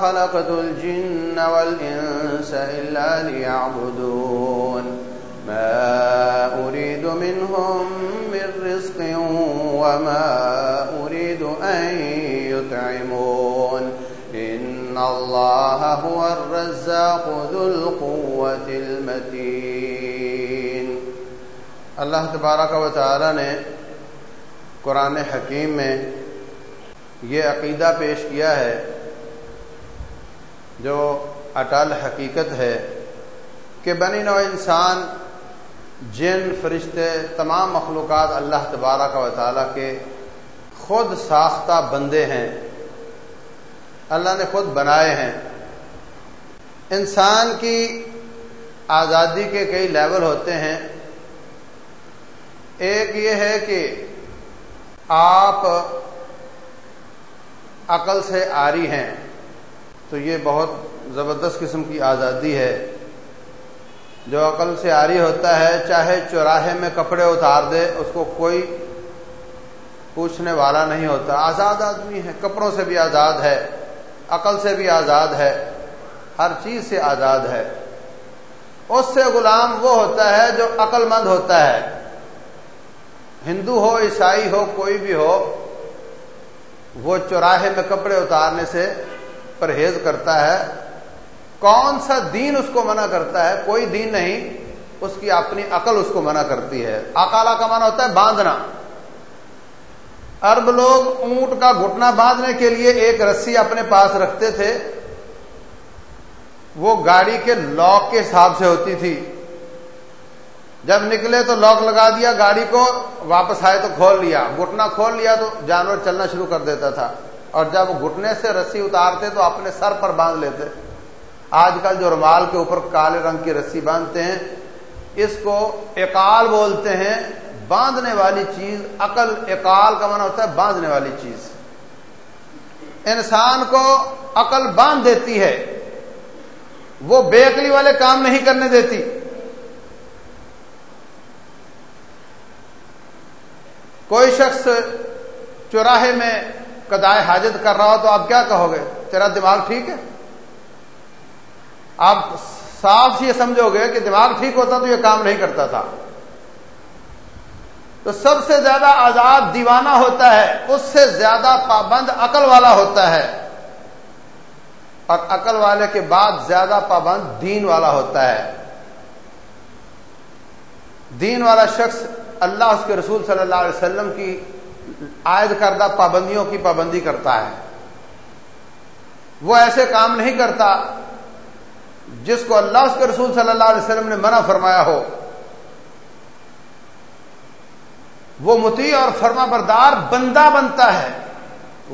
خلقت الجن والإنس إلا ليعبدون ما أريد منهم من رزق وما أريد أن يطعمون إن الله هو الرزاق ذو القوة المتين. اللہ تبارک و تعالی نے قرآن حکیم میں یہ عقیدہ پیش کیا ہے جو اٹل حقیقت ہے کہ بنی نو انسان، جن، فرشتے، تمام مخلوقات اللہ تبارک و تعالیٰ کے خود ساختہ بندے ہیں، اللہ نے خود بنائے ہیں۔ انسان کی آزادی کے کئی لیول ہوتے ہیں۔ ایک یہ ہے کہ آپ عقل سے آری ہیں۔ تو یہ بہت زبردست قسم کی آزادی ہے۔ جو عقل سے آری ہوتا ہے، چاہے چوراہے میں کپڑے اتار دے، اس کو کوئی پوچھنے والا نہیں ہوتا۔ آزاد آدمی ہے، کپڑوں سے بھی آزاد ہے، عقل سے بھی آزاد ہے، ہر چیز سے آزاد ہے۔ اس سے غلام وہ ہوتا ہے جو عقل مند ہوتا ہے۔ ہندو ہو، عیسائی ہو، کوئی بھی ہو، وہ چوراہے میں کپڑے اتارنے سے پرہیز کرتا ہے، کون سا دین اس کو منع کرتا ہے؟ کوئی دین نہیں، اس کی اپنی عقل اس کو منع کرتی ہے۔ اکالا کا منع ہوتا ہے باندھنا۔ ارب لوگ اونٹ کا گھٹنا باندھنے کے لیے ایک رسی اپنے پاس رکھتے تھے۔ وہ گاڑی کے لاک کے حساب سے ہوتی تھی۔ جب نکلے تو لاک لگا دیا گاڑی کو، واپس آئے تو کھول لیا۔ گھٹنا کھول لیا تو جانور چلنا شروع کر دیتا تھا۔ اور جب گھٹنے سے رسی اتارتے تو اپنے سر پر باندھ لیتے۔ آج کل جو رومال کے اوپر کالے رنگ کی رسی باندھتے ہیں، اس کو اکال بولتے ہیں۔ باندھنے والی چیز عقل اکال کا من ہوتا ہے باندھنے والی چیز۔ انسان کو عقل باندھ دیتی ہے۔ وہ بیکلی والے کام نہیں کرنے دیتی۔ کوئی شخص چوراہے میں کدائے حاجت کر رہا ہو تو آپ کیا کہو گے؟ تیرا دماغ ٹھیک ہے؟ آپ صاف یہ سمجھو گے کہ دماغ ٹھیک ہوتا تو یہ کام نہیں کرتا تھا۔ تو سب سے زیادہ آزاد دیوانہ ہوتا ہے، اس سے زیادہ پابند عقل والا ہوتا ہے۔ اور عقل والے کے بعد زیادہ پابند دین والا ہوتا ہے۔ دین والا شخص اللہ اس کے رسول صلی اللہ علیہ وسلم کی عائد کردہ پابندیوں کی پابندی کرتا ہے۔ وہ ایسے کام نہیں کرتا جس کو اللہ اس کے رسول صلی اللہ علیہ وسلم نے منع فرمایا ہو۔ وہ متی اور فرما بردار بندہ بنتا ہے،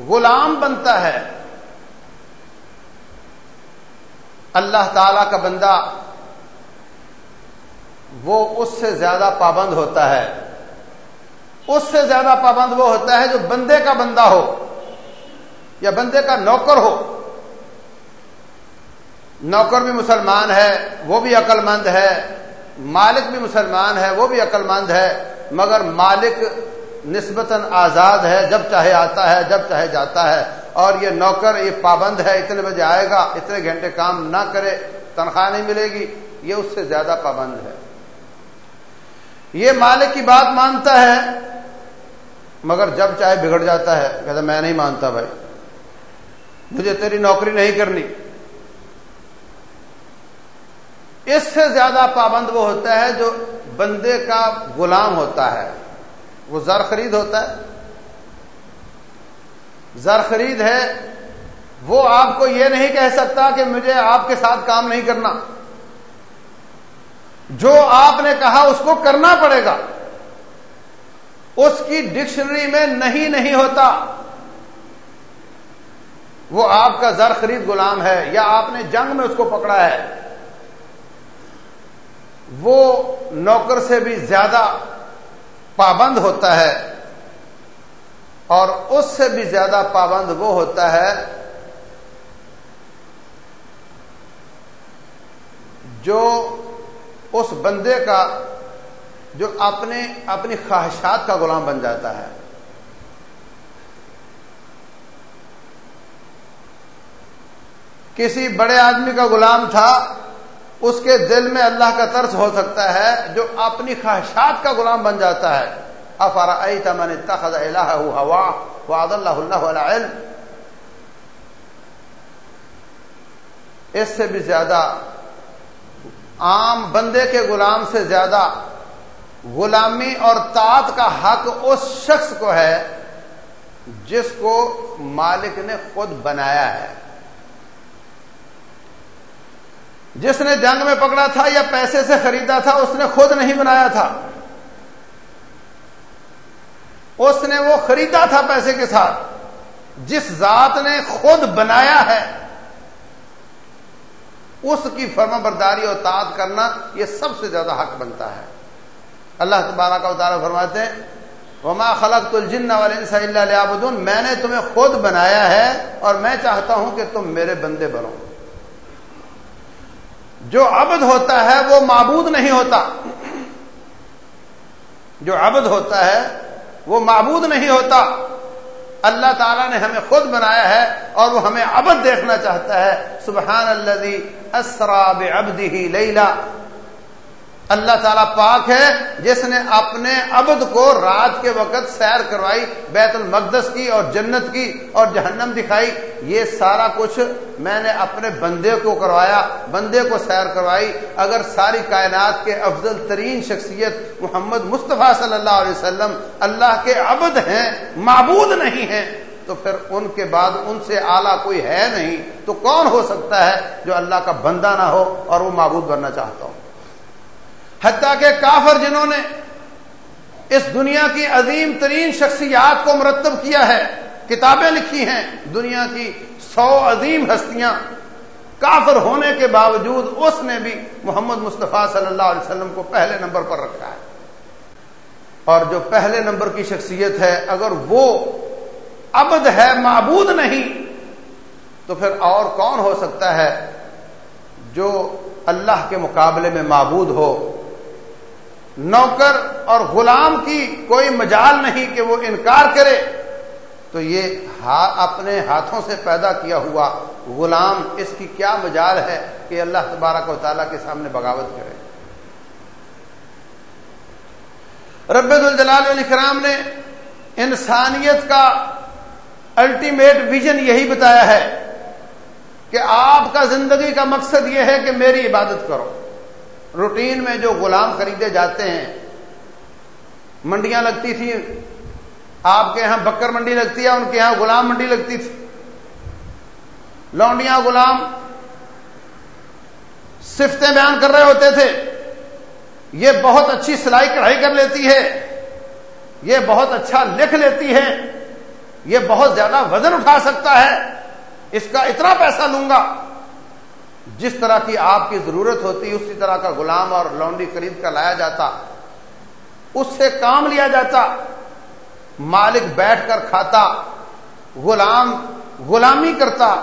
غلام بنتا ہے۔ اللہ تعالی کا بندہ وہ اس سے زیادہ پابند ہوتا ہے۔ اس سے زیادہ پابند وہ ہوتا ہے جو بندے کا بندہ ہو یا بندے کا نوکر ہو۔ نوکر بھی مسلمان ہے، وہ بھی عقل مند ہے۔ مالک بھی مسلمان ہے، وہ بھی عقل مند ہے۔ مگر مالک نسبتاً آزاد ہے، جب چاہے آتا ہے، جب چاہے جاتا ہے۔ اور یہ نوکر، یہ پابند ہے، اتنے بجے آئے گا، اتنے گھنٹے کام نہ کرے، تنخواہ نہیں ملے گی۔ یہ اس سے زیادہ پابند ہے۔ یہ مالک کی بات مانتا ہے، مگر جب چاہے بگڑ جاتا ہے، کہتا میں نہیں مانتا بھائی۔ مجھے تیری نوکری نہیں کرنی۔ اس سے زیادہ پابند وہ ہوتا ہے جو بندے کا غلام ہوتا ہے۔ وہ زر خرید ہوتا ہے۔ زر خرید ہے، وہ آپ کو یہ نہیں کہہ سکتا کہ مجھے آپ کے ساتھ کام نہیں کرنا۔ جو آپ نے کہا اس کو کرنا پڑے گا۔ اس کی ڈکشنری میں نہیں نہیں ہوتا۔ وہ آپ کا زر خرید غلام ہے یا آپ نے جنگ میں اس کو پکڑا ہے۔ وہ نوکر سے بھی زیادہ پابند ہوتا ہے۔ اور اس سے بھی زیادہ پابند وہ ہوتا ہے جو اس بندے کا جو اپنے اپنی خواہشات کا غلام بن جاتا ہے۔ کسی بڑے آدمی کا غلام تھا، اس کے دل میں اللہ کا ترس ہو سکتا ہے، جو اپنی خواہشات کا غلام بن جاتا ہے۔ افارا من اتخذ الہ ہوا وعد اللہ اللہ علم؟ اس سے بھی زیادہ عام بندے کے غلام سے زیادہ غلامی اور طاعت کا حق اس شخص کو ہے جس کو مالک نے خود بنایا ہے۔ جس نے جنگ میں پکڑا تھا یا پیسے سے خریدا تھا، اس نے خود نہیں بنایا تھا۔ اس نے وہ خریدا تھا پیسے کے ساتھ جس ذات نے خود بنایا ہے۔ اس کی فرما برداری اور تعداد کرنا یہ سب سے زیادہ حق بنتا ہے۔ اللہ تبارہ کا اتارا فرماتے ہیں، وما خلق الجن والانس الا ليعبدون، میں نے تمہیں خود بنایا ہے اور میں چاہتا ہوں کہ تم میرے بندے بنو۔ جو عبد ہوتا ہے وہ معبود نہیں ہوتا۔ جو عبد ہوتا ہے وہ معبود نہیں ہوتا۔ اللہ تعالیٰ نے ہمیں خود بنایا ہے اور وہ ہمیں عبد دیکھنا چاہتا ہے۔ سبحان اللہ اسرا بعبده لیلا۔ اللہ تعالیٰ پاک ہے، جس نے اپنے عبد کو رات کے وقت سیر کروائی، بیت المقدس کی اور جنت کی اور جہنم دکھائی۔ یہ سارا کچھ میں نے اپنے بندے کو کروایا، بندے کو سیر کروائی۔ اگر ساری کائنات کے افضل ترین شخصیت محمد مصطفیٰ صلی اللہ علیہ وسلم اللہ کے عبد ہیں، معبود نہیں ہیں، تو پھر ان کے بعد ان سے اعلیٰ کوئی ہے نہیں۔ تو کون ہو سکتا ہے جو اللہ کا بندہ نہ ہو اور وہ معبود بننا چاہتا ہو؟ حتیٰ کہ کافر جنہوں نے اس دنیا کی عظیم ترین شخصیات کو مرتب کیا ہے، کتابیں لکھی ہیں، دنیا کی سو عظیم ہستیاں، کافر ہونے کے باوجود اس نے بھی محمد مصطفیٰ صلی اللہ علیہ وسلم کو پہلے نمبر پر رکھا ہے۔ اور جو پہلے نمبر کی شخصیت ہے، اگر وہ عبد ہے، معبود نہیں، تو پھر اور کون ہو سکتا ہے جو اللہ کے مقابلے میں معبود ہو؟ نوکر اور غلام کی کوئی مجال نہیں کہ وہ انکار کرے، تو یہ اپنے ہاتھوں سے پیدا کیا ہوا غلام اس کی کیا مجال ہے کہ اللہ تبارک و تعالیٰ کے سامنے بغاوت کرے۔ رب الجلال علیہ کرام نے انسانیت کا الٹیمیٹ ویژن یہی بتایا ہے کہ آپ کا زندگی کا مقصد یہ ہے کہ میری عبادت کرو۔ روٹین میں جو غلام خریدے جاتے ہیں، منڈیاں لگتی تھی آپ کے یہاں بکر منڈی لگتی ہے، ان کے یہاں غلام منڈی لگتی تھی۔ لونڈیاں غلام صفتیں بیان کر رہے ہوتے تھے۔ یہ بہت اچھی سلائی کڑھائی کر لیتی ہے۔ یہ بہت اچھا لکھ لیتی ہے۔ یہ بہت زیادہ وزن اٹھا سکتا ہے۔ اس کا اتنا پیسہ لوں گا۔ جس طرح کی آپ کی ضرورت ہوتی، اسی طرح کا غلام اور لونڈی خرید کر لایا جاتا، اس سے کام لیا جاتا، مالک بیٹھ کر کھاتا، غلام غلامی کرتا،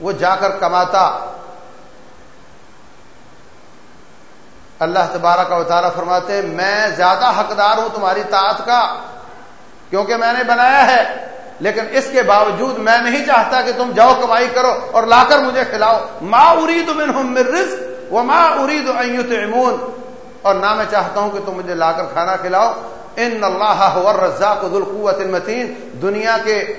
وہ جا کر کماتا۔ اللہ تبارہ کا اتارا فرماتے، میں زیادہ حقدار ہوں تمہاری طاعت کا، کیونکہ میں نے بنایا ہے۔ لیکن اس کے باوجود میں نہیں چاہتا کہ تم جاؤ کمائی کرو اور لا کر مجھے کھلاؤ۔ ما ارید منہم من رزق و ما ارید ان یطعمون اور نہ میں چاہتا ہوں کہ تم مجھے لا کر کھانا کھلاؤ۔ ان اللہ هو الرزاق ذو القوت المتین دنیا کے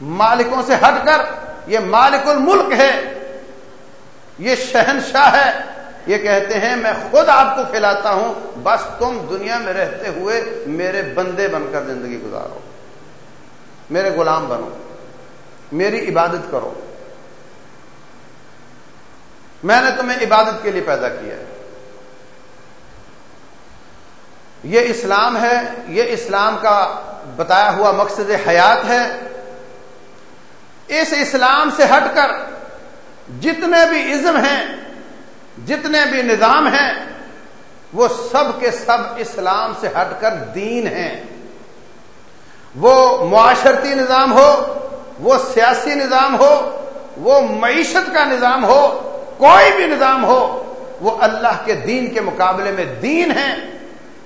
مالکوں سے ہٹ کر یہ مالک الملک ہے۔ یہ شہنشاہ ہے۔ یہ کہتے ہیں، میں خود آپ کو کھلاتا ہوں۔ بس تم دنیا میں رہتے ہوئے میرے بندے بن کر زندگی گزارو۔ میرے غلام بنو، میری عبادت کرو۔ میں نے تمہیں عبادت کے لیے پیدا کیا ہے۔ یہ اسلام ہے، یہ اسلام کا بتایا ہوا مقصد حیات ہے۔ اس اسلام سے ہٹ کر جتنے بھی عزم ہیں، جتنے بھی نظام ہیں، وہ سب کے سب اسلام سے ہٹ کر دین ہیں۔ وہ معاشرتی نظام ہو، وہ سیاسی نظام ہو، وہ معیشت کا نظام ہو، کوئی بھی نظام ہو، وہ اللہ کے دین کے مقابلے میں دین ہے۔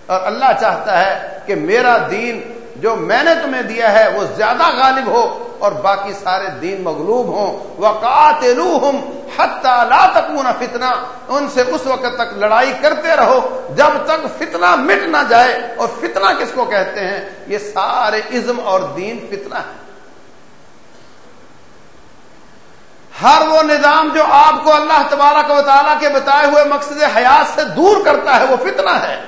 اور اللہ چاہتا ہے کہ میرا دین جو میں نے تمہیں دیا ہے، وہ زیادہ غالب ہو اور باقی سارے دین مغلوب ہوں۔ وقاتلوہم حتی لا تکون فتنہ۔ ان سے اس وقت تک لڑائی کرتے رہو جب تک فتنہ مٹ نہ جائے۔ اور فتنہ کس کو کہتے ہیں؟ یہ سارے ازم اور دین فتنہ ہے۔ ہر وہ نظام جو آپ کو اللہ تبارک و تعالیٰ کے بتائے ہوئے مقصد حیات سے دور کرتا ہے، وہ فتنہ ہے۔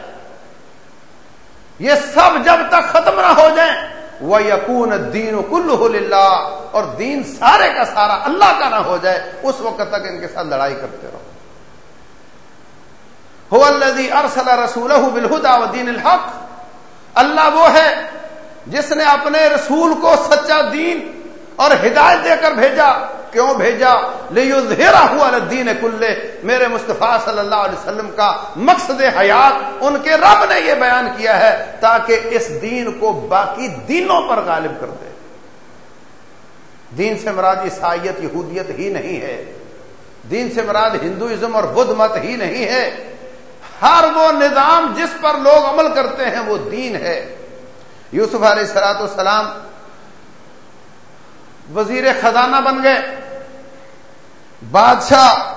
یہ سب جب تک ختم نہ ہو جائیں وہ یقون دین کل اور دین سارے کا سارا اللہ کا نہ ہو جائے، اس وقت تک ان کے ساتھ لڑائی کرتے رہو۔ ارسل رسول بالہدا دین الحق۔ اللہ وہ ہے جس نے اپنے رسول کو سچا دین اور ہدایت دے کر بھیجا۔ کیوں بھیجا؟ ہوا دین کلے میرے مصطفیٰ صلی اللہ علیہ وسلم کا مقصد حیات ان کے رب نے یہ بیان کیا ہے تاکہ اس دین کو باقی دینوں پر غالب کر دے۔ دین سے مراد عیسائیت، یہودیت ہی نہیں ہے۔ دین سے مراد ہندوازم اور بدھ مت ہی نہیں ہے۔ ہر وہ نظام جس پر لوگ عمل کرتے ہیں وہ دین ہے۔ یوسف علیہ سلاۃ والسلام وزیر خزانہ بن گئے۔ بادشاہ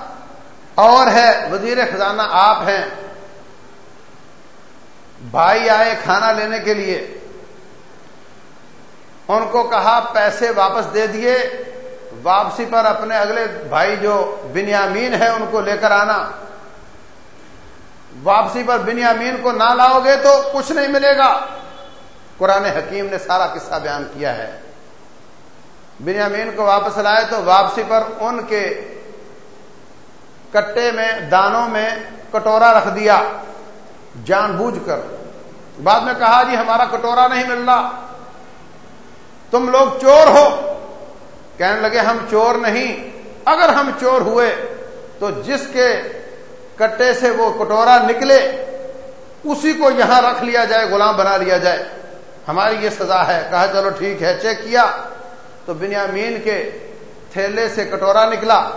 اور ہے، وزیر خزانہ آپ ہیں۔ بھائی آئے کھانا لینے کے لیے۔ ان کو کہا، پیسے واپس دے دیے۔ واپسی پر اپنے اگلے بھائی جو بنیامین ہے، ان کو لے کر آنا۔ واپسی پر بنیامین کو نہ لاؤ گے تو کچھ نہیں ملے گا۔ قرآن حکیم نے سارا قصہ بیان کیا ہے۔ بنیامین کو واپس لائے تو واپسی پر ان کے کٹے میں، دانوں میں کٹورا رکھ دیا، جان بوجھ کر۔ بعد میں کہا جی ہمارا کٹورا نہیں مل رہا۔ تم لوگ چور ہو۔ کہنے لگے، ہم چور نہیں۔ اگر ہم چور ہوئے، تو جس کے کٹے سے وہ کٹورا نکلے، اسی کو یہاں رکھ لیا جائے، غلام بنا لیا جائے۔ ہماری یہ سزا ہے۔ کہا، چلو ٹھیک ہے، چیک کیا۔ تو بنیامین کے تھیلے سے کٹورا نکلا،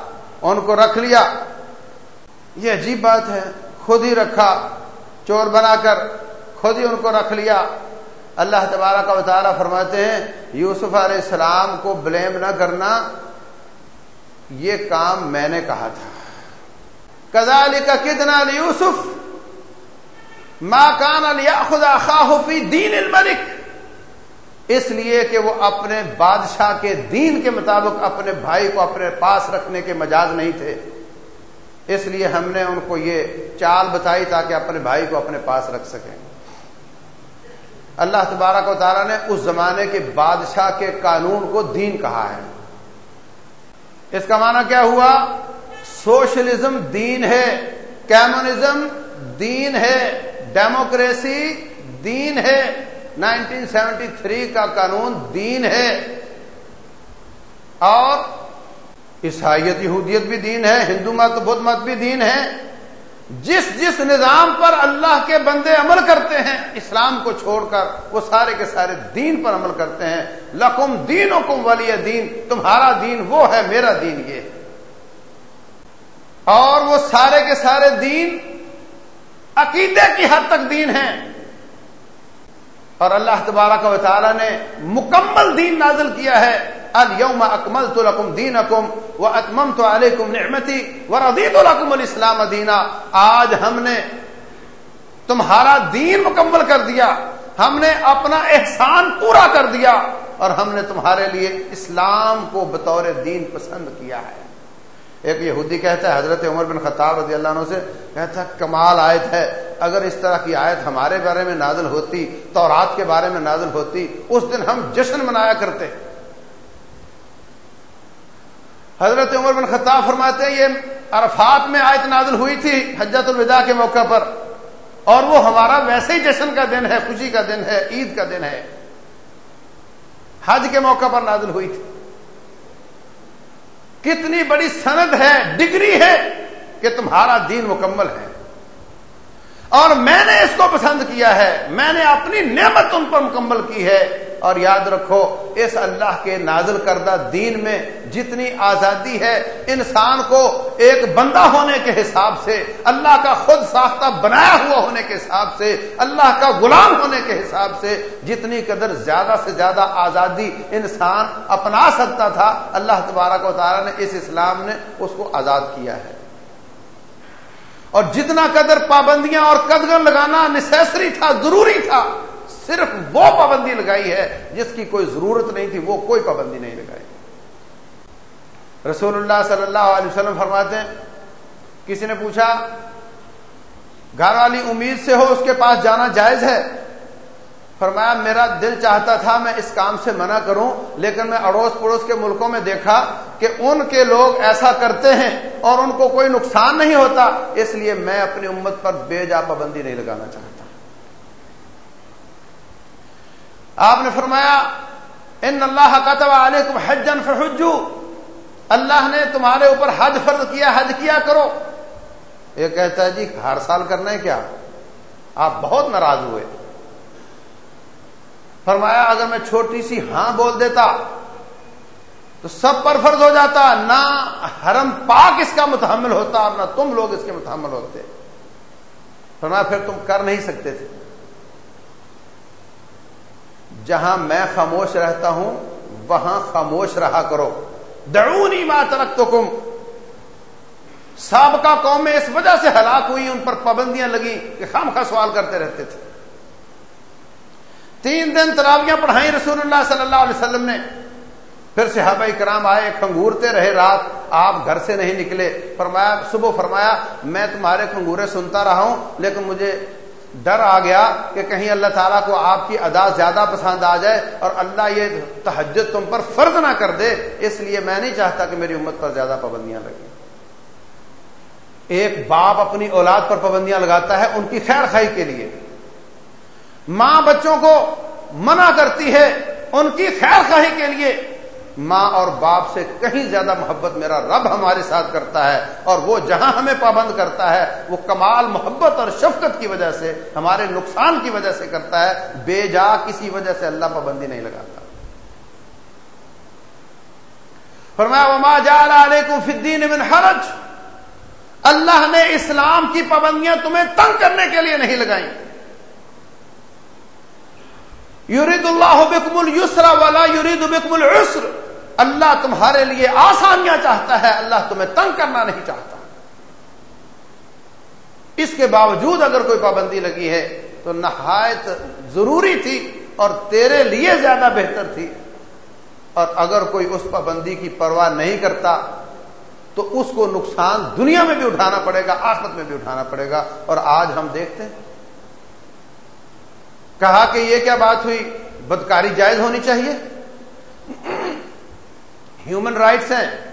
ان کو رکھ لیا۔ یہ عجیب بات ہے، خود ہی رکھا، چور بنا کر خود ہی ان کو رکھ لیا۔ اللہ تبارہ کا وطالعہ فرماتے ہیں، یوسف علیہ السلام کو بلیم نہ کرنا، یہ کام میں نے کہا تھا۔ کزال کا کتنا یوسف ماں کان خدا خاحفی دین الملک، اس لیے کہ وہ اپنے بادشاہ کے دین کے مطابق اپنے بھائی کو اپنے پاس رکھنے کے مجاز نہیں تھے۔ اس لیے ہم نے ان کو یہ چال بتائی تاکہ اپنے بھائی کو اپنے پاس رکھ سکیں۔ اللہ تبارک و تعالیٰ نے اس زمانے کے بادشاہ کے قانون کو دین کہا ہے۔ اس کا معنی کیا ہوا؟ سوشلزم دین ہے، کیمونزم دین ہے، ڈیموکریسی دین ہے۔ 1973 کا قانون دین ہے۔ اور عیسائیت، یہودیت بھی دین ہے، ہندو مت، بدھ مت بھی دین ہے۔ جس جس نظام پر اللہ کے بندے عمل کرتے ہیں، اسلام کو چھوڑ کر وہ سارے کے سارے دین پر عمل کرتے ہیں۔ لکم دین کم ولی دین، تمہارا دین وہ ہے، میرا دین یہ۔ اور وہ سارے کے سارے دین عقیدے کی حد تک دین ہے اور اللہ تبارک و تعالی نے مکمل دین نازل کیا ہے۔ اليوم اکملت لکم دینکم و اتممت علیکم نعمتی و رضیت لکم الاسلام دینا آج ہم نے تمہارا دین مکمل کر دیا. ہم نے اپنا احسان پورا کر دیا اور ہم نے تمہارے لیے اسلام کو بطور دین پسند کیا ہے. ایک یہودی کہتا ہے، حضرت عمر بن خطاب رضی اللہ عنہ سے کہتا ہے، کمال آیت ہے۔ اگر اس طرح کی آیت ہمارے بارے میں نازل ہوتی، تورات کے بارے میں نازل ہوتی، اس دن ہم جشن منایا کرتے۔ حضرت عمر بن خطاب فرماتے ہیں، یہ عرفات میں آیت نازل ہوئی تھی حجت الوداع کے موقع پر، اور وہ ہمارا ویسے ہی جشن کا دن ہے، خوشی کا دن ہے، عید کا دن ہے۔ حج کے موقع پر نازل ہوئی تھی۔ کتنی بڑی سند ہے، ڈگری ہے کہ تمہارا دین مکمل ہے۔ اور میں نے اس کو پسند کیا ہے، میں نے اپنی نعمت ان پر مکمل کی ہے۔ اور یاد رکھو، اس اللہ کے نازل کردہ دین میں جتنی آزادی ہے، انسان کو ایک بندہ ہونے کے حساب سے، اللہ کا خود ساختہ بنایا ہوا ہونے کے حساب سے، اللہ کا غلام ہونے کے حساب سے جتنی قدر زیادہ سے زیادہ آزادی انسان اپنا سکتا تھا، اللہ تبارک و تعالیٰ نے اس اسلام نے اس کو آزاد کیا ہے۔ اور جتنا قدر پابندیاں اور قدر لگانا نیسری تھا، ضروری تھا صرف وہ پابندی لگائی ہے جس کی کوئی ضرورت نہیں تھی، وہ کوئی پابندی نہیں لگائی۔ رسول اللہ صلی اللہ علیہ وسلم فرماتے ہیں، کسی نے پوچھا، گھر والی امید سے ہو اس کے پاس جانا جائز ہے؟ فرمایا، میرا دل چاہتا تھا میں اس کام سے منع کروں، لیکن میں اڑوس پڑوس کے ملکوں میں دیکھا کہ ان کے لوگ ایسا کرتے ہیں اور ان کو کوئی نقصان نہیں ہوتا، اس لیے میں اپنی امت پر بے جا پابندی نہیں لگانا چاہتا۔ آپ نے فرمایا، ان اللہ کتب علیکم حجن فحجو اللہ نے تمہارے اوپر حج فرض کیا حج کیا کرو۔ یہ کہتا ہے جی ہر سال کرنا ہے کیا؟ آپ بہت ناراض ہوئے۔ فرمایا، اگر میں چھوٹی سی ہاں بول دیتا تو سب پر فرض ہو جاتا، نہ حرم پاک اس کا متحمل ہوتا اور نہ تم لوگ اس کے متحمل ہوتے۔ فرمایا، پھر تم کر نہیں سکتے تھے۔ جہاں میں خاموش رہتا ہوں، وہاں خاموش رہا کرو۔ دعونی ما ترکتکم۔ سابقہ قومیں اس وجہ سے ہلاک ہوئی، ان پر پابندیاں لگی کہ خام کا سوال کرتے رہتے تھے۔ تین دن تراویاں پڑھائی رسول اللہ صلی اللہ علیہ وسلم نے۔ پھر صحابہ کرام آئے، کھنگورتے رہے رات۔ آپ گھر سے نہیں نکلے۔ فرمایا، صبح فرمایا، میں تمہارے کھنگورے سنتا رہا ہوں، لیکن مجھے ڈر آ گیا کہ کہیں اللہ تعالیٰ کو آپ کی ادا زیادہ پسند آ جائے اور اللہ یہ تحجد تم پر فرض نہ کر دے، اس لیے میں نہیں چاہتا کہ میری امت پر زیادہ پابندیاں لگیں۔ ایک باپ اپنی اولاد پر پابندیاں لگاتا ہے ان کی خیر خائی کے لیے۔ ماں بچوں کو منع کرتی ہے ان کی خیر خواہی کے لیے۔ ماں اور باپ سے کہیں زیادہ محبت میرا رب ہمارے ساتھ کرتا ہے اور وہ جہاں ہمیں پابند کرتا ہے، وہ کمال، محبت اور شفقت کی وجہ سے، ہمارے نقصان کی وجہ سے کرتا ہے۔ بے جا کسی وجہ سے اللہ پابندی نہیں لگاتا۔ فرمایا، وما جعل علیکم فی الدین من حرج۔ اللہ نے اسلام کی پابندیاں تمہیں تنگ کرنے کے لیے نہیں لگائیں۔ یورید اللہ بکم السرا والا یورید بکم العسر۔ اللہ تمہارے لیے آسانیاں چاہتا ہے، اللہ تمہیں تنگ کرنا نہیں چاہتا۔ اس کے باوجود اگر کوئی پابندی لگی ہے تو نہایت ضروری تھی اور تیرے لیے زیادہ بہتر تھی۔ اور اگر کوئی اس پابندی کی پرواہ نہیں کرتا تو اس کو نقصان دنیا میں بھی اٹھانا پڑے گا آسمت میں بھی اٹھانا پڑے گا۔ اور آج ہم دیکھتے ہیں۔ کہا کہ یہ کیا بات ہوئی؟ بدکاری جائز ہونی چاہیے؟ ہیومن رائٹس ہیں۔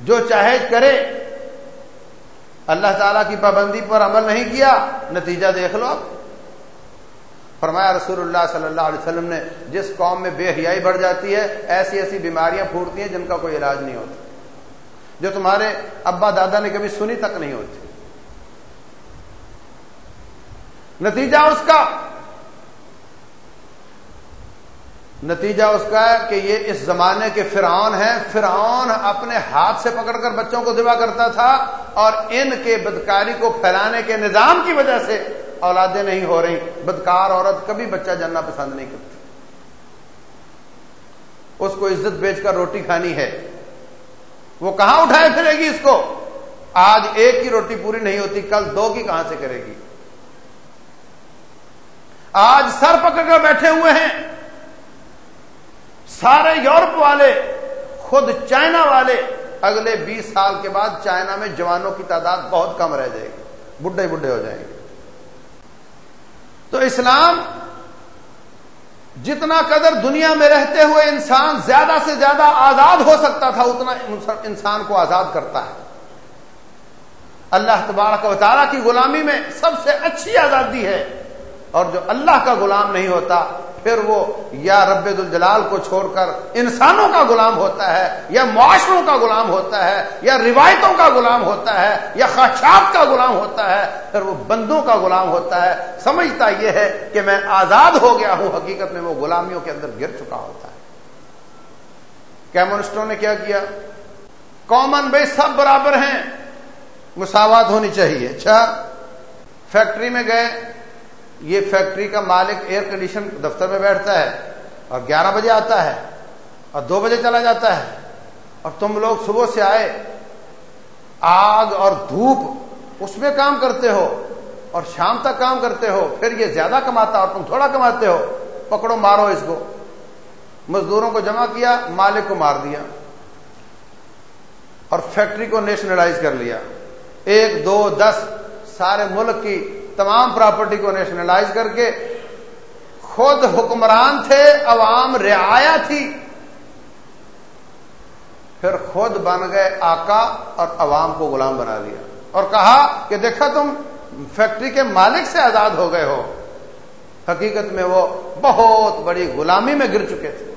جو چاہے کرے۔ اللہ تعالی کی پابندی پر عمل نہیں کیا، نتیجہ دیکھ لو آپ۔ فرمایا رسول اللہ صلی اللہ علیہ وسلم نے، جس قوم میں بے حیائی بڑھ جاتی ہے، ایسی ایسی بیماریاں پھوٹتی ہیں جن کا کوئی علاج نہیں ہوتا۔ جو تمہارے ابا دادا نے کبھی سنی تک نہیں ہوتی۔ نتیجہ اس کا۔ نتیجہ اس کا ہے کہ یہ اس زمانے کے فرعون ہیں۔ فرعون اپنے ہاتھ سے پکڑ کر بچوں کو ذبح کرتا تھا اور ان کے بدکاری کو پھیلانے کے نظام کی وجہ سے اولادیں نہیں ہو رہی۔ بدکار عورت کبھی بچہ جاننا پسند نہیں کرتی۔ اس کو عزت بیچ کر روٹی کھانی ہے۔ وہ کہاں اٹھائے پھرے گی اس کو؟ آج ایک کی روٹی پوری نہیں ہوتی، کل دو کی کہاں سے کرے گی؟ آج سر پکڑ کر بیٹھے ہوئے ہیں۔ سارے یورپ والے، خود چائنا والے، اگلے بیس سال کے بعد چائنا میں جوانوں کی تعداد بہت کم رہ جائے گی، بڈھے بڈھے ہو جائیں گے۔ تو اسلام جتنا قدر دنیا میں رہتے ہوئے انسان زیادہ سے زیادہ آزاد ہو سکتا تھا، اتنا انسان کو آزاد کرتا ہے۔ اللہ تبارک و تعالیٰ کی غلامی میں سب سے اچھی آزادی ہے۔ اور جو اللہ کا غلام نہیں ہوتا پھر وہ یا رب الجلال کو چھوڑ کر انسانوں کا غلام ہوتا ہے، یا معاشروں کا غلام ہوتا ہے، یا روایتوں کا غلام ہوتا ہے، یا خدشات کا غلام ہوتا ہے، پھر وہ بندوں کا غلام ہوتا ہے۔ سمجھتا یہ ہے کہ میں آزاد ہو گیا ہوں، حقیقت میں وہ غلامیوں کے اندر گر چکا ہوتا ہے۔ کیمونسٹوں نے کیا کیا؟ کامن بھائی سب برابر ہیں۔ مساوات ہونی چاہیے۔ اچھا فیکٹری میں گئے۔ یہ فیکٹری کا مالک ایئر کنڈیشن دفتر میں بیٹھتا ہے اور گیارہ بجے آتا ہے اور دو بجے چلا جاتا ہے اور تم لوگ صبح سے آئے، آگ اور دھوپ اس میں کام کرتے ہو اور شام تک کام کرتے ہو، پھر یہ زیادہ کماتا اور تم تھوڑا کماتے ہو، پکڑو، مارو اس کو۔ مزدوروں کو جمع کیا، مالک کو مار دیا اور فیکٹری کو نیشنلائز کر لیا۔ ایک، دو، دس، سارے ملک کی تمام پراپرٹی کو نیشنلائز کر کے خود حکمران تھے، عوام رعایا تھی۔ پھر خود بن گئے آقا اور عوام کو غلام بنا دیا۔ اور کہا کہ دیکھا تم فیکٹری کے مالک سے آزاد ہو گئے ہو۔ حقیقت میں وہ بہت بڑی غلامی میں گر چکے تھے۔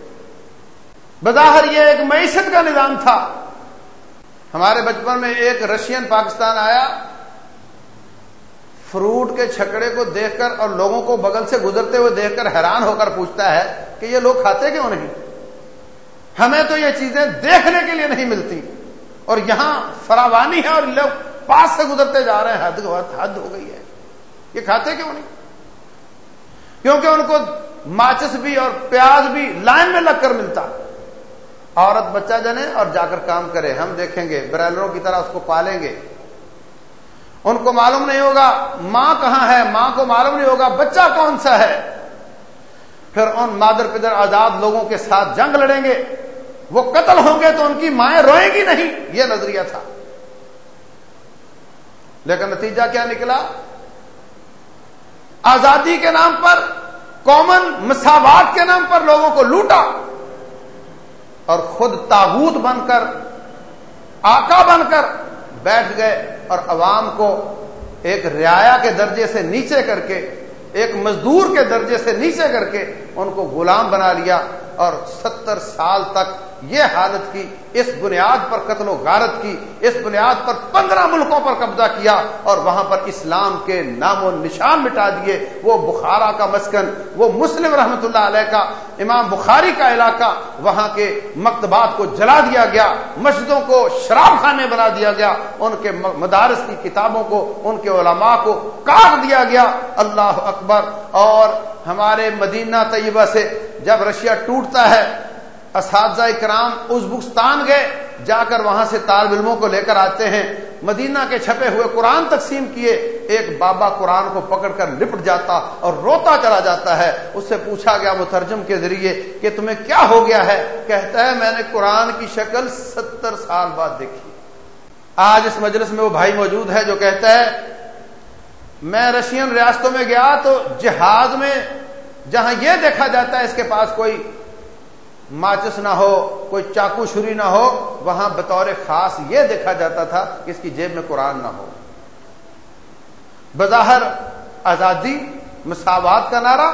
بظاہر یہ ایک معیشت کا نظام تھا۔ ہمارے بچپن میں ایک رشین پاکستان آیا۔ فروٹ کے چھکڑے کو دیکھ کر اور لوگوں کو بغل سے گزرتے ہوئے دیکھ کر حیران ہو کر پوچھتا ہے کہ یہ لوگ کھاتے کیوں نہیں؟ ہمیں تو یہ چیزیں دیکھنے کے لیے نہیں ملتی۔ اور یہاں فراوانی ہے اور لوگ پاس سے گزرتے جا رہے ہیں۔ حد حد ہو گئی ہے۔ یہ کھاتے کیوں نہیں؟ کیونکہ ان کو ماچس بھی اور پیاز بھی لائن میں لگ کر ملتا۔ عورت بچہ جنے اور جا کر کام کرے۔ ہم دیکھیں گے، برائلروں کی طرح اس کو پالیں گے۔ ان کو معلوم نہیں ہوگا ماں کہاں ہے، ماں کو معلوم نہیں ہوگا بچہ کون سا ہے۔ پھر ان مادر پدر آزاد لوگوں کے ساتھ جنگ لڑیں گے۔ وہ قتل ہوں گے تو ان کی مائیں روئیں گی نہیں۔ یہ نظریہ تھا۔ لیکن نتیجہ کیا نکلا؟ آزادی کے نام پر کامن مساوات کے نام پر لوگوں کو لوٹا۔ اور خود تاغوت بن کر، آقا بن کر بیٹھ گئے اور عوام کو ایک رعایا کے درجے سے نیچے کر کے، ایک مزدور کے درجے سے نیچے کر کے ان کو غلام بنا لیا اور ستر سال تک یہ حالت کی، اس بنیاد پر قتل و غارت کی، اس بنیاد پر پندرہ ملکوں پر قبضہ کیا اور وہاں پر اسلام کے نام و نشان مٹا دیے۔ وہ بخارا کا مسکن، وہ مسلم رحمت اللہ علیہ کا، امام بخاری کا علاقہ، وہاں کے مکتبات کو جلا دیا گیا، مسجدوں کو شراب خانے بنا دیا گیا، ان کے مدارس کی کتابوں کو، ان کے علماء کو کاٹ دیا گیا۔ اللہ اکبر۔ اور ہمارے مدینہ طیبہ سے جب رشیا ٹوٹتا ہے اساتذہ کرام ازبکستان گئے، جا کر وہاں سے طالب علموں کو لے کر آتے ہیں۔ مدینہ کے چھپے ہوئے قرآن تقسیم کیے، ایک بابا قرآن کو پکڑ کر لپٹ جاتا اور روتا چلا جاتا ہے۔ اس سے پوچھا گیا مترجم کے ذریعے کہ تمہیں کیا ہو گیا ہے؟ کہتا ہے، میں نے قرآن کی شکل ستر سال بعد دیکھی۔ آج اس مجلس میں وہ بھائی موجود ہے جو کہتا ہے، میں رشین ریاستوں میں گیا تو جہاز میں جہاں یہ دیکھا جاتا ہے اس کے پاس کوئی ماچس نہ ہو، کوئی چاقو چھری نہ ہو، وہاں بطور خاص یہ دیکھا جاتا تھا کہ اس کی جیب میں قرآن نہ ہو۔ بظاہر آزادی، مساوات کا نعرہ،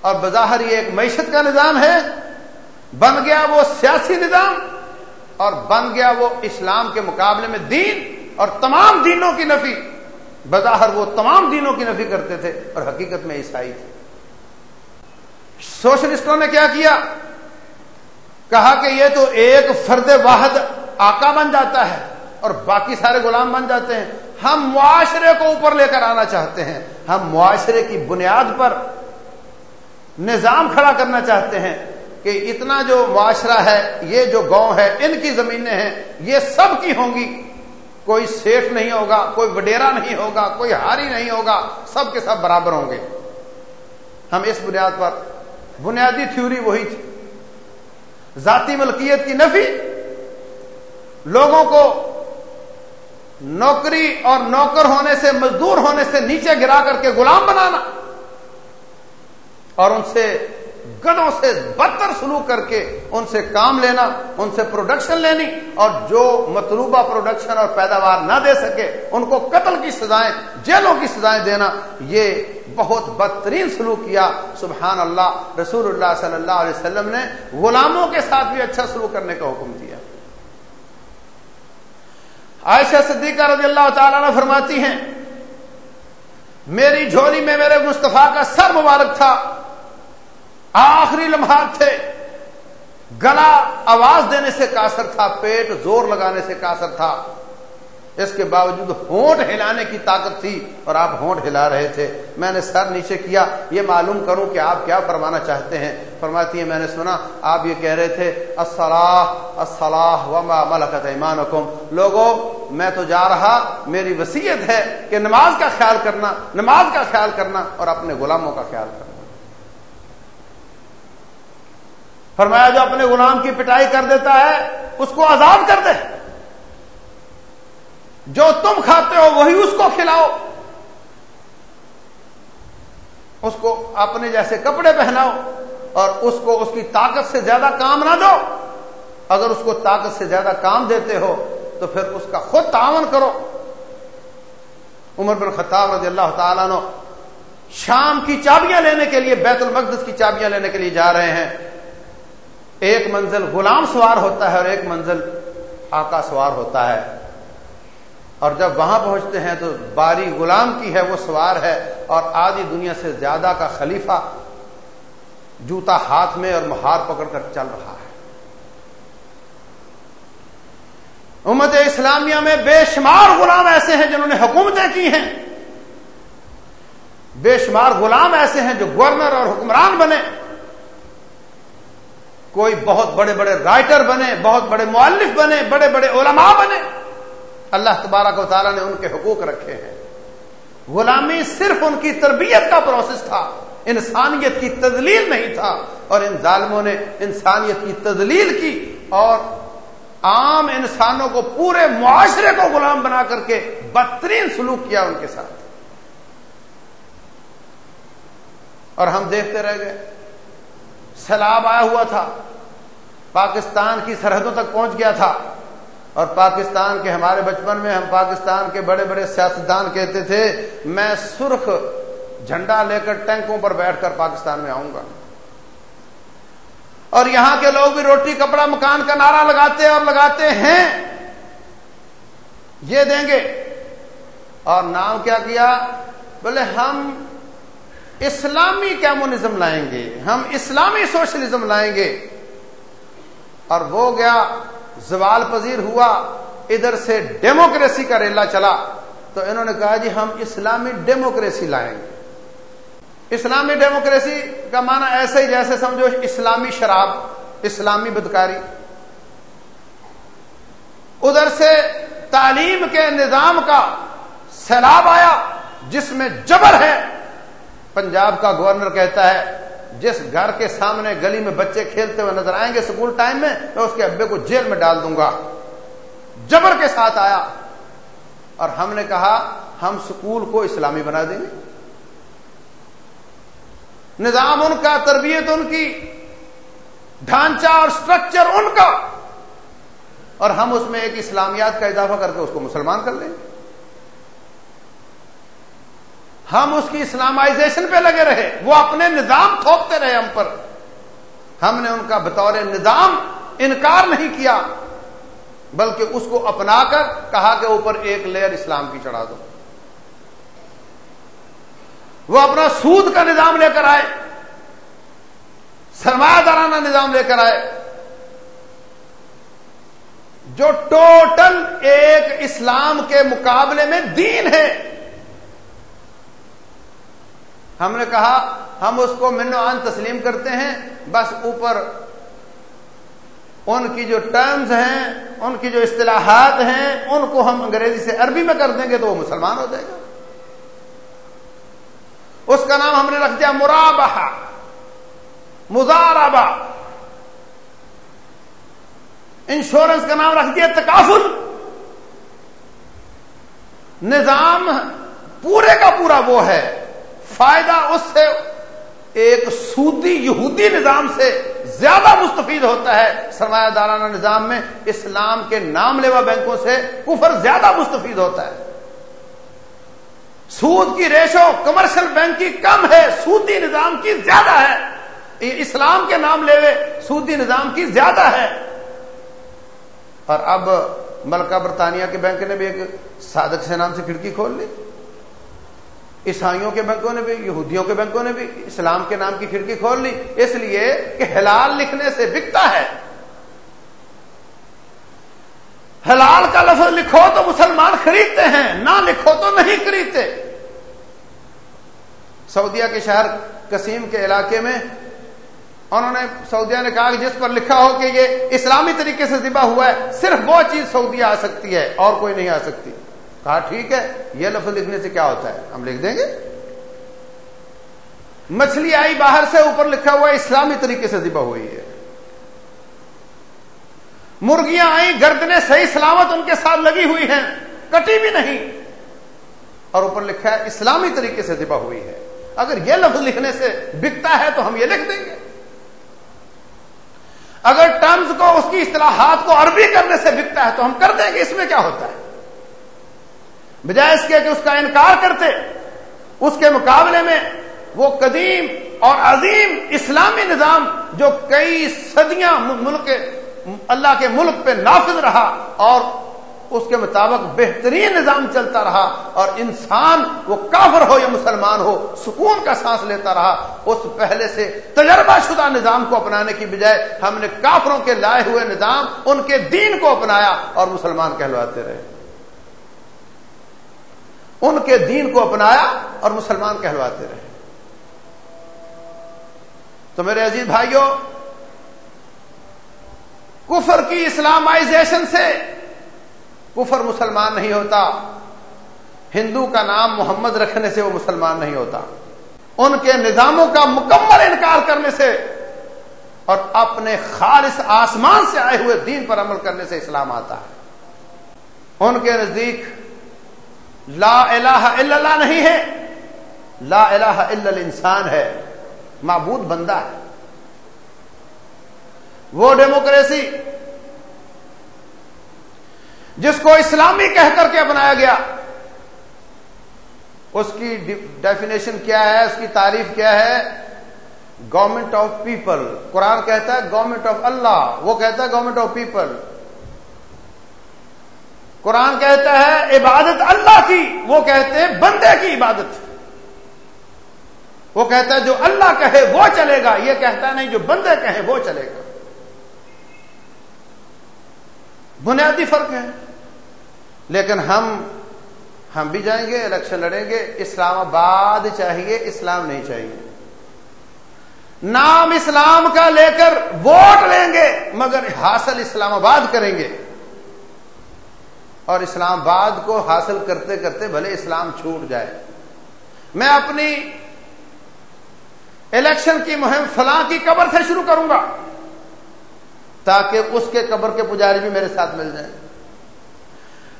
اور بظاہر یہ ایک معیشت کا نظام ہے۔ بن گیا وہ سیاسی نظام، اور بن گیا وہ اسلام کے مقابلے میں دین اور تمام دینوں کی نفی۔ بظاہر وہ تمام دینوں کی نفی کرتے تھے، اور حقیقت میں عیسائی تھے۔ سوشلسٹوں نے کیا کیا؟ کہا کہ یہ تو ایک فرد واحد آقا بن جاتا ہے اور باقی سارے غلام بن جاتے ہیں۔ ہم معاشرے کو اوپر لے کر آنا چاہتے ہیں۔ ہم معاشرے کی بنیاد پر نظام کھڑا کرنا چاہتے ہیں کہ اتنا جو معاشرہ ہے، یہ جو گاؤں ہے، ان کی زمینیں ہیں، یہ سب کی ہوں گی۔ کوئی سیٹ نہیں ہوگا، کوئی وڈیرا نہیں ہوگا، کوئی ہاری نہیں ہوگا، سب کے سب برابر ہوں گے۔ ہم اس بنیاد پر، بنیادی تھیوری وہی تھی۔ ذاتی ملکیت کی نفی، لوگوں کو نوکری اور نوکر ہونے سے، مزدور ہونے سے نیچے گرا کر کے غلام بنانا اور ان سے گدوں سے بدتر سلوک کر کے ان سے کام لینا، ان سے پروڈکشن لینی اور جو مطلوبہ پروڈکشن اور پیداوار نہ دے سکے، ان کو قتل کی سزائیں، جیلوں کی سزائیں دینا، یہ بہت بدترین سلوک کیا۔ سبحان اللہ، رسول اللہ صلی اللہ علیہ وسلم نے غلاموں کے ساتھ بھی اچھا سلوک کرنے کا حکم دیا۔ عائشہ صدیقہ رضی اللہ تعالی نے فرماتی ہیں، میری جھولی میں میرے مصطفیٰ کا سر مبارک تھا، آخری لمحات تھے۔ گلا آواز دینے سے کاثر تھا، پیٹ زور لگانے سے کاثر تھا۔ اس کے باوجود ہونٹ ہلانے کی طاقت تھی اور آپ ہونٹ ہلا رہے تھے۔ میں نے سر نیچے کیا، یہ معلوم کروں کہ آپ کیا فرمانا چاہتے ہیں۔ فرماتی ہیں، میں نے سنا، آپ یہ کہہ رہے تھے وما ملکت ایمانکم لوگوں، میں تو جا رہا، میری وسیعت ہے کہ نماز کا خیال کرنا، نماز کا خیال کرنا اور اپنے غلاموں کا خیال کرنا۔ فرمایا، جو اپنے غلام کی پٹائی کر دیتا ہے، اس کو آزاد کر دے۔ جو تم کھاتے ہو وہی اس کو کھلاؤ۔ اس کو اپنے جیسے کپڑے پہناؤ اور اس کو اس کی طاقت سے زیادہ کام نہ دو۔ اگر اس کو طاقت سے زیادہ کام دیتے ہو تو پھر اس کا خود تعاون کرو۔ عمر بن خطاب رضی اللہ تعالیٰ نے شام کی چابیاں لینے کے لیے بیت المقدس کی چابیاں لینے کے لیے جا رہے ہیں۔ ایک منزل غلام سوار ہوتا ہے اور ایک منزل آقا سوار ہوتا ہے۔ اور جب وہاں پہنچتے ہیں تو باری غلام کی ہے وہ سوار ہے اور آدھی دنیا سے زیادہ کا خلیفہ جوتا ہاتھ میں اور مہار پکڑ کر چل رہا ہے۔ امت اسلامیہ میں بے شمار غلام ایسے ہیں جنہوں نے حکومتیں کی ہیں۔ بے شمار غلام ایسے ہیں جو گورنر اور حکمران بنے۔ کوئی بہت بڑے بڑے رائٹر بنے، بہت بڑے مؤلف بنے، بڑے بڑے علماء بنے۔ اللہ تبارک و تعالیٰ نے ان کے حقوق رکھے ہیں۔ غلامی صرف ان کی تربیت کا پروسیس تھا، انسانیت کی تدلیل نہیں تھا، اور ان ظالموں نے انسانیت کی تدلیل کی اور عام انسانوں کو پورے معاشرے کو غلام بنا کر کے بدترین سلوک کیا ان کے ساتھ۔ اور ہم دیکھتے رہ گئے، سیلاب آیا ہوا تھا، پاکستان کی سرحدوں تک پہنچ گیا تھا۔ اور پاکستان کے ہمارے بچپن میں ہم پاکستان کے بڑے بڑے سیاستدان کہتے تھے، میں سرخ جھنڈا لے کر ٹینکوں پر بیٹھ کر پاکستان میں آؤں گا۔ اور یہاں کے لوگ بھی روٹی، کپڑا، مکان کا نعرہ لگاتے اور لگاتے ہیں۔ یہ دیں گے۔ اور نام کیا کیا؟ بولے، ہم اسلامی کیمونزم لائیں گے، ہم اسلامی سوشلزم لائیں گے۔ اور وہ گیا زوال پذیر ہوا، ادھر سے ڈیموکریسی کا ریلا چلا۔ تو انہوں نے کہا جی ہم اسلامی ڈیموکریسی لائیں گے۔ اسلامی ڈیموکریسی کا معنی ایسے ہی جیسے سمجھو، اسلامی شراب، اسلامی بدکاری۔ ادھر سے تعلیم کے نظام کا سیلاب آیا، جس میں جبر ہے۔ پنجاب کا گورنر کہتا ہے جس گھر کے سامنے گلی میں بچے کھیلتے ہوئے نظر آئیں گے اسکول ٹائم میں میں اس کے ابے کو جیل میں ڈال دوں گا۔ جبر کے ساتھ آیا۔ اور ہم نے کہا، ہم سکول کو اسلامی بنا دیں گے۔ نظام ان کا، تربیت ان کی، ڈھانچہ اور سٹرکچر ان کا۔ اور ہم اس میں ایک اسلامیات کا اضافہ کر کے اس کو مسلمان کر لیں۔ گے ہم اس کی اسلامائزیشن پہ لگے رہے، وہ اپنے نظام تھوپتے رہے ہم پر۔ ہم نے ان کا بطور نظام انکار نہیں کیا، بلکہ اس کو اپنا کر کہا کہ اوپر ایک لیئر اسلام کی چڑھا دو۔ وہ اپنا سود کا نظام لے کر آئے سرمایہ دارانہ نظام لے کر آئے، جو ٹوٹل ایک اسلام کے مقابلے میں دین ہے۔ ہم نے کہا، ہم اس کو من عن تسلیم کرتے ہیں، بس اوپر ان کی جو ٹرمز ہیں، ان کی جو اصطلاحات ہیں، ان کو ہم انگریزی سے عربی میں کر دیں گے تو وہ مسلمان ہو جائے گا۔ اس کا نام ہم نے رکھ دیا مرابہ مزاربہ انشورنس کا نام رکھ دیا تکافل۔ نظام پورے کا پورا وہ ہے۔ فائدہ اس سے ایک سودی یہودی نظام سے زیادہ مستفید ہوتا ہے۔ سرمایہ دارانہ نظام میں اسلام کے نام لیوا بینکوں سے کفر زیادہ مستفید ہوتا ہے۔ سود کی ریشو کمرشل بینک کی کم ہے سودی نظام کی زیادہ ہے۔ اسلام کے نام لیوے سودی نظام کی زیادہ ہے۔ اور اب ملکہ برطانیہ کے بینک نے بھی ایک صادق سے نام سے کھڑکی کھول لی۔ عیسائیوں کے بینکوں نے بھی، یہودیوں کے بینکوں نے بھی اسلام کے نام کی کھڑکی کھول لی۔ اس لیے کہ حلال لکھنے سے بکتا ہے۔ حلال کا لفظ لکھو تو مسلمان خریدتے ہیں، نہ لکھو تو نہیں خریدتے۔ سعودیہ کے شہر قسیم کے علاقے میں انہوں نے، سعودیہ نے کہا کہ جس پر لکھا ہو کہ یہ اسلامی طریقے سے ذبح ہوا ہے، صرف وہ چیز سعودیہ آ سکتی ہے اور کوئی نہیں آ سکتی۔ کہا ٹھیک ہے، یہ لفظ لکھنے سے کیا ہوتا ہے؟ ہم لکھ دیں گے؟ مچھلی آئی باہر سے، اوپر لکھا ہوا اسلامی طریقے سے ذبح ہوئی ہے۔ مرغیاں آئیں، گردنے صحیح سلامت ان کے ساتھ لگی ہوئی ہیں، کٹی بھی نہیں۔ اور اوپر لکھا ہے، اسلامی طریقے سے ذبح ہوئی ہے۔ اگر یہ لفظ لکھنے سے بکتا ہے تو ہم یہ لکھ دیں گے۔ اگر ٹرمز کو، اس کی اصطلاحات کو عربی کرنے سے بکتا ہے تو ہم کر دیں گے۔ اس میں کیا ہوتا ہے؟ بجائے اس کے کہ اس کا انکار کرتے، اس کے مقابلے میں وہ قدیم اور عظیم اسلامی نظام جو کئی صدیاں ملک اللہ کے ملک پہ نافذ رہا اور اس کے مطابق بہترین نظام چلتا رہا اور انسان وہ کافر ہو یا مسلمان ہو، سکون کا سانس لیتا رہا، اس پہلے سے تجربہ شدہ نظام کو اپنانے کی بجائے ہم نے کافروں کے لائے ہوئے نظام، ان کے دین کو اپنایا اور مسلمان کہلواتے رہے۔ ان کے دین کو اپنایا اور مسلمان کہلواتے رہے۔ تو میرے عزیز بھائیوں کفر کی اسلامائزیشن سے کفر مسلمان نہیں ہوتا۔ ہندو کا نام محمد رکھنے سے وہ مسلمان نہیں ہوتا۔ ان کے نظاموں کا مکمل انکار کرنے سے اور اپنے خالص آسمان سے آئے ہوئے دین پر عمل کرنے سے اسلام آتا ہے۔ ان کے نزدیک لا الہ الا اللہ نہیں ہے۔ لا الہ الا الانسان ہے۔ معبود بندہ ہے۔ وہ ڈیموکریسی جس کو اسلامی کہہ کر کے اپنایا گیا۔ اس کی ڈیفینیشن کیا ہے؟ اس کی تعریف کیا ہے؟ گورنمنٹ آف پیپل قرآن کہتا ہے گورنمنٹ آف اللہ۔ وہ کہتا ہے گورنمنٹ آف پیپل قرآن کہتا ہے عبادت اللہ کی، وہ کہتے ہیں بندے کی عبادت۔ وہ کہتا ہے جو اللہ کہے وہ چلے گا، یہ کہتا ہے نہیں جو بندے کہے وہ چلے گا۔ بنیادی فرق ہے۔ لیکن ہم ہم بھی جائیں گے، الیکشن لڑیں گے، اسلام آباد چاہیے، اسلام نہیں چاہیے۔ نام اسلام کا لے کر ووٹ لیں گے، مگر حاصل اسلام آباد کریں گے۔ اور اسلام آباد کو حاصل کرتے کرتے بھلے اسلام چھوٹ جائے۔ میں اپنی الیکشن کی مہم فلاں کی قبر سے شروع کروں گا تاکہ اس کے قبر کے پجاری بھی میرے ساتھ مل جائیں۔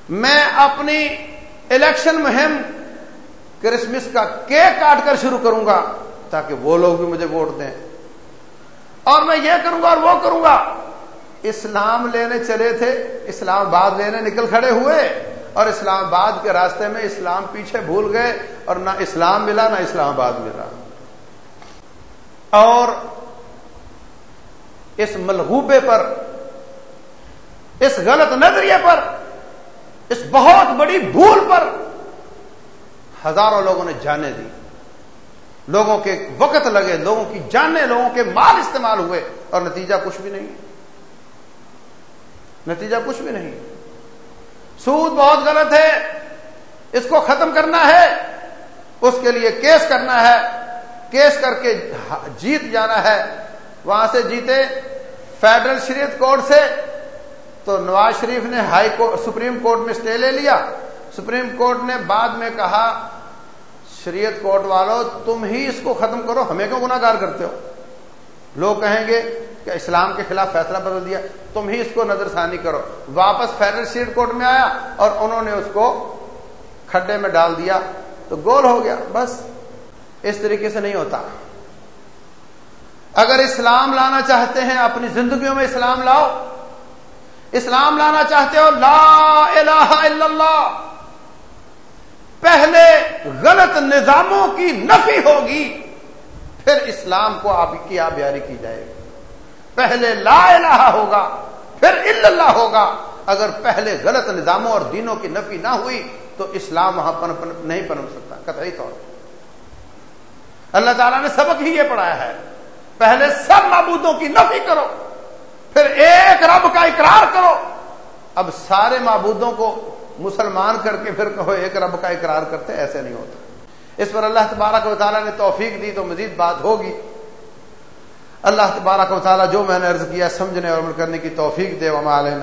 میں اپنی الیکشن مہم کرسمس کا کیک کاٹ کر شروع کروں گا تاکہ وہ لوگ بھی مجھے ووٹ دیں۔ اور میں یہ کروں گا اور وہ کروں گا اسلام لینے چلے تھے، اسلام آباد لینے نکل کھڑے ہوئے اور اسلام آباد کے راستے میں اسلام پیچھے بھول گئے اور نہ اسلام ملا، نہ اسلام آباد ملا۔ اور اس ملغوبے پر، اس غلط نظریے پر، اس بہت بڑی بھول پر ہزاروں لوگوں نے جانے دی۔ لوگوں کے وقت لگے، لوگوں کی جانے لوگوں کے مال استعمال ہوئے اور نتیجہ کچھ بھی نہیں۔ نتیجہ کچھ بھی نہیں۔ سود بہت غلط ہے۔ اس کو ختم کرنا ہے۔ اس کے لیے کیس کرنا ہے۔ کیس کر کے جیت جانا ہے۔ وہاں سے جیتے فیڈرل شریعت کورٹ سے۔ تو نواز شریف نے ہائی کورٹ، سپریم کورٹ میں اسٹے لے لیا۔ سپریم کورٹ نے بعد میں کہا، شریعت کورٹ والوں تم ہی اس کو ختم کرو، ہمیں کیوں گناگار کرتے ہو؟ لوگ کہیں گے کہ اسلام کے خلاف فیصلہ بدل دیا، تم ہی اس کو نظر ثانی کرو۔ واپس فیڈرل شریعت کورٹ میں آیا اور انہوں نے اس کو کھڈے میں ڈال دیا، تو گول ہو گیا، بس۔ اس طریقے سے نہیں ہوتا۔ اگر اسلام لانا چاہتے ہیں، اپنی زندگیوں میں اسلام لاؤ۔ اسلام لانا چاہتے ہو، لا الہ الا اللہ۔ پہلے غلط نظاموں کی نفی ہوگی، پھر اسلام کو آپ کی آبیاری کی جائے گی۔ پہلے لا الہ ہوگا، پھر اللہ ہوگا۔ اگر پہلے غلط نظاموں اور دینوں کی نفی نہ ہوئی، تو اسلام وہاں پنپ نہیں پنپ سکتا، قطعی طور پر۔ اللہ تعالیٰ نے سبق ہی یہ پڑھایا ہے، پہلے سب معبودوں کی نفی کرو، پھر ایک رب کا اقرار کرو۔ اب سارے معبودوں کو مسلمان کر کے پھر کہو ایک رب کا اقرار کرتے، ایسے نہیں ہوتا۔ اس پر اللہ تبارک و تعالیٰ نے توفیق دی تو مزید بات ہوگی۔ اللہ تبارک و تعالیٰ جو میں نے عرض کیا سمجھنے اور عمل کرنے کی توفیق دے، وما علیہ